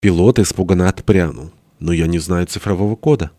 Пилот испуганно отпрянул. «Но я не знаю цифрового кода».